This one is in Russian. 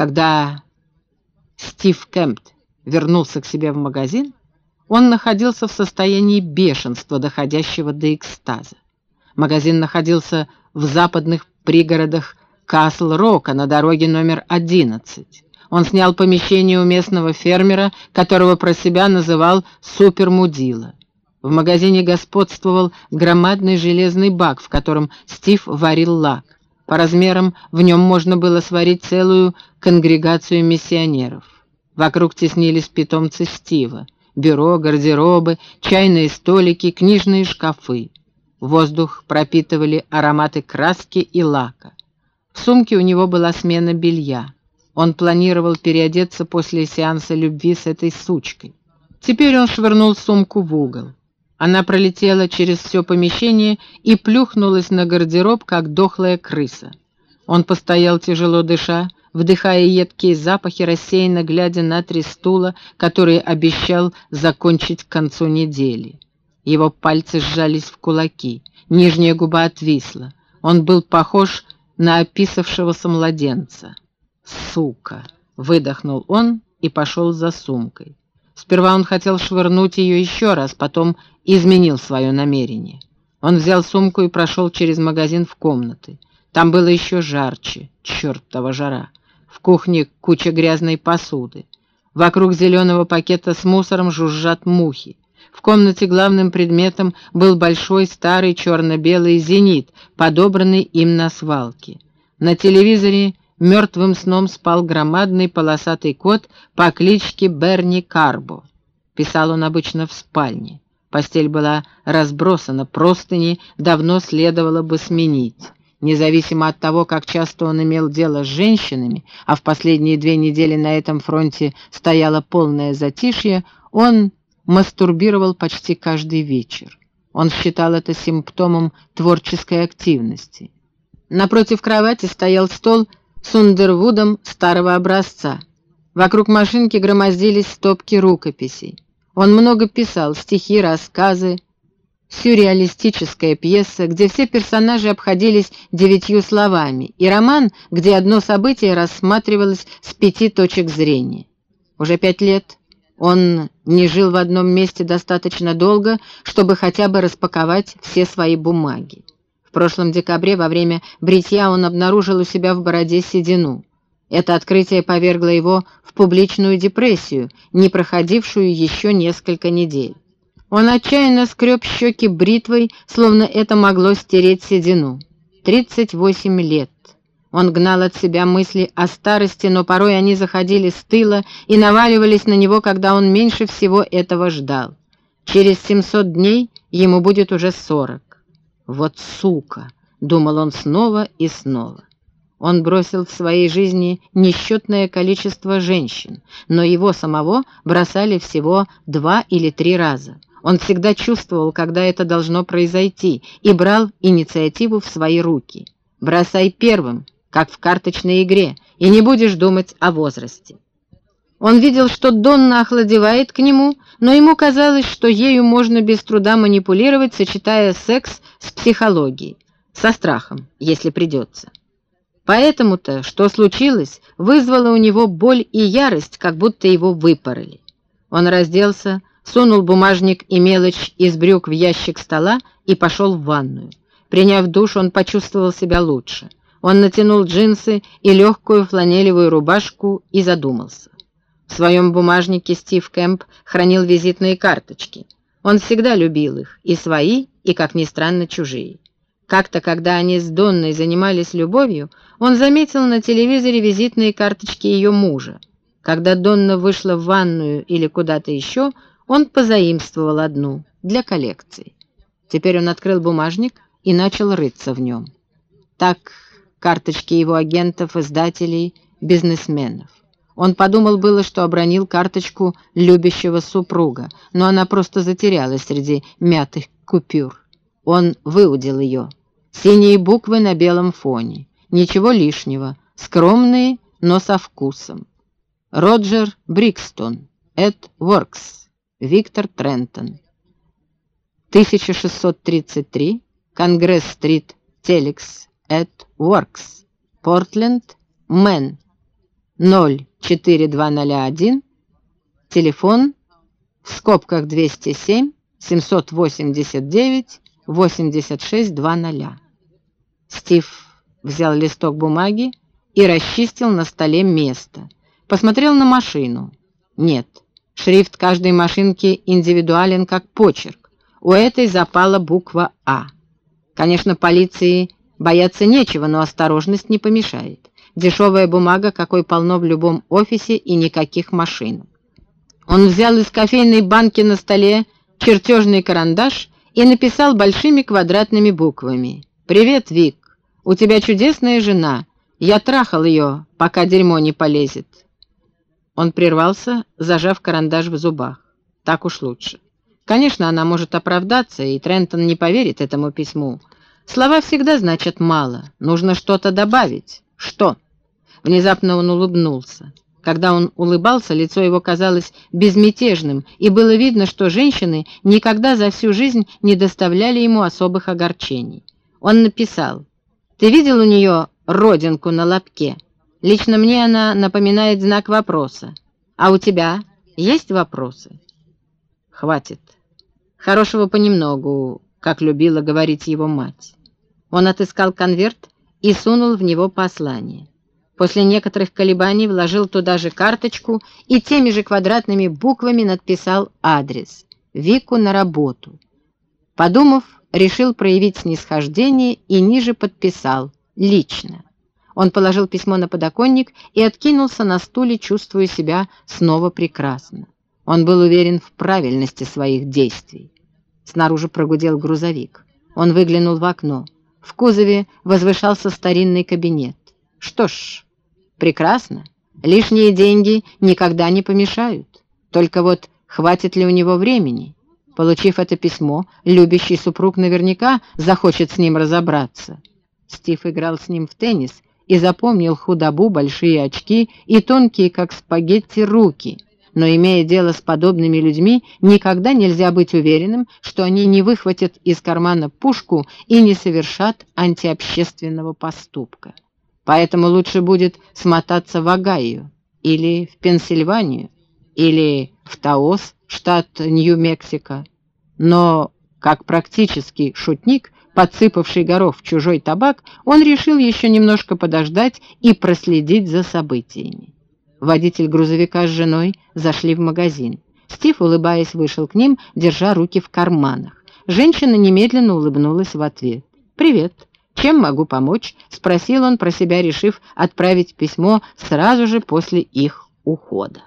Когда Стив Кэмпт вернулся к себе в магазин, он находился в состоянии бешенства, доходящего до экстаза. Магазин находился в западных пригородах Касл-Рока на дороге номер 11. Он снял помещение у местного фермера, которого про себя называл «супермудила». В магазине господствовал громадный железный бак, в котором Стив варил лак. По размерам в нем можно было сварить целую конгрегацию миссионеров. Вокруг теснились питомцы Стива. Бюро, гардеробы, чайные столики, книжные шкафы. Воздух пропитывали ароматы краски и лака. В сумке у него была смена белья. Он планировал переодеться после сеанса любви с этой сучкой. Теперь он швырнул сумку в угол. Она пролетела через все помещение и плюхнулась на гардероб, как дохлая крыса. Он постоял тяжело дыша, вдыхая едкие запахи, рассеянно глядя на три стула, которые обещал закончить к концу недели. Его пальцы сжались в кулаки, нижняя губа отвисла. Он был похож на описавшегося младенца. «Сука!» — выдохнул он и пошел за сумкой. Сперва он хотел швырнуть ее еще раз, потом изменил свое намерение. Он взял сумку и прошел через магазин в комнаты. Там было еще жарче, чертова жара. В кухне куча грязной посуды. Вокруг зеленого пакета с мусором жужжат мухи. В комнате главным предметом был большой старый черно-белый «Зенит», подобранный им на свалке. На телевизоре мертвым сном спал громадный полосатый кот по кличке Берни Карбо. Писал он обычно в спальне. Постель была разбросана, простыни давно следовало бы сменить. Независимо от того, как часто он имел дело с женщинами, а в последние две недели на этом фронте стояло полное затишье, он мастурбировал почти каждый вечер. Он считал это симптомом творческой активности. Напротив кровати стоял стол с Ундервудом старого образца. Вокруг машинки громоздились стопки рукописей. Он много писал, стихи, рассказы, сюрреалистическая пьеса, где все персонажи обходились девятью словами, и роман, где одно событие рассматривалось с пяти точек зрения. Уже пять лет он не жил в одном месте достаточно долго, чтобы хотя бы распаковать все свои бумаги. В прошлом декабре во время бритья он обнаружил у себя в бороде седину. Это открытие повергло его в публичную депрессию, не проходившую еще несколько недель. Он отчаянно скреб щеки бритвой, словно это могло стереть седину. 38 лет. Он гнал от себя мысли о старости, но порой они заходили с тыла и наваливались на него, когда он меньше всего этого ждал. Через 700 дней ему будет уже 40. «Вот сука!» — думал он снова и снова. Он бросил в своей жизни несчетное количество женщин, но его самого бросали всего два или три раза. Он всегда чувствовал, когда это должно произойти, и брал инициативу в свои руки. «Бросай первым, как в карточной игре, и не будешь думать о возрасте». Он видел, что Донна охладевает к нему, но ему казалось, что ею можно без труда манипулировать, сочетая секс с психологией, со страхом, если придется. Поэтому-то, что случилось, вызвало у него боль и ярость, как будто его выпороли. Он разделся, сунул бумажник и мелочь из брюк в ящик стола и пошел в ванную. Приняв душ, он почувствовал себя лучше. Он натянул джинсы и легкую фланелевую рубашку и задумался. В своем бумажнике Стив Кэмп хранил визитные карточки. Он всегда любил их, и свои, и, как ни странно, чужие. Как-то, когда они с Донной занимались любовью, он заметил на телевизоре визитные карточки ее мужа. Когда Донна вышла в ванную или куда-то еще, он позаимствовал одну для коллекции. Теперь он открыл бумажник и начал рыться в нем. Так карточки его агентов, издателей, бизнесменов. Он подумал было, что обронил карточку любящего супруга, но она просто затерялась среди мятых купюр. Он выудил ее. Синие буквы на белом фоне. Ничего лишнего. Скромные, но со вкусом. Роджер Брейкстон. Ad Worx. Виктор Трентон. 1633, Конгресс-стрит, Телекс, Ad Worx, Портленд, Мэн. 04201, телефон в скобках 207 789 8620. Стив взял листок бумаги и расчистил на столе место. Посмотрел на машину. Нет, шрифт каждой машинки индивидуален как почерк. У этой запала буква «А». Конечно, полиции бояться нечего, но осторожность не помешает. Дешевая бумага, какой полно в любом офисе и никаких машин. Он взял из кофейной банки на столе чертежный карандаш и написал большими квадратными буквами. «Привет, Вик, у тебя чудесная жена. Я трахал ее, пока дерьмо не полезет». Он прервался, зажав карандаш в зубах. Так уж лучше. Конечно, она может оправдаться, и Трентон не поверит этому письму. Слова всегда значат мало. Нужно что-то добавить. Что? Внезапно он улыбнулся. Когда он улыбался, лицо его казалось безмятежным, и было видно, что женщины никогда за всю жизнь не доставляли ему особых огорчений. Он написал, «Ты видел у нее родинку на лобке? Лично мне она напоминает знак вопроса. А у тебя есть вопросы?» «Хватит. Хорошего понемногу, как любила говорить его мать». Он отыскал конверт и сунул в него послание. После некоторых колебаний вложил туда же карточку и теми же квадратными буквами надписал адрес «Вику на работу». Подумав, решил проявить снисхождение и ниже подписал «Лично». Он положил письмо на подоконник и откинулся на стуле, чувствуя себя снова прекрасно. Он был уверен в правильности своих действий. Снаружи прогудел грузовик. Он выглянул в окно. В кузове возвышался старинный кабинет. Что ж, прекрасно. Лишние деньги никогда не помешают. Только вот хватит ли у него времени? Получив это письмо, любящий супруг наверняка захочет с ним разобраться. Стив играл с ним в теннис и запомнил худобу, большие очки и тонкие, как спагетти, руки — но имея дело с подобными людьми, никогда нельзя быть уверенным, что они не выхватят из кармана пушку и не совершат антиобщественного поступка. Поэтому лучше будет смотаться в Огайо, или в Пенсильванию, или в Таос, штат Нью-Мексико. Но, как практический шутник, подсыпавший горох в чужой табак, он решил еще немножко подождать и проследить за событиями. Водитель грузовика с женой зашли в магазин. Стив, улыбаясь, вышел к ним, держа руки в карманах. Женщина немедленно улыбнулась в ответ. «Привет. Чем могу помочь?» — спросил он про себя, решив отправить письмо сразу же после их ухода.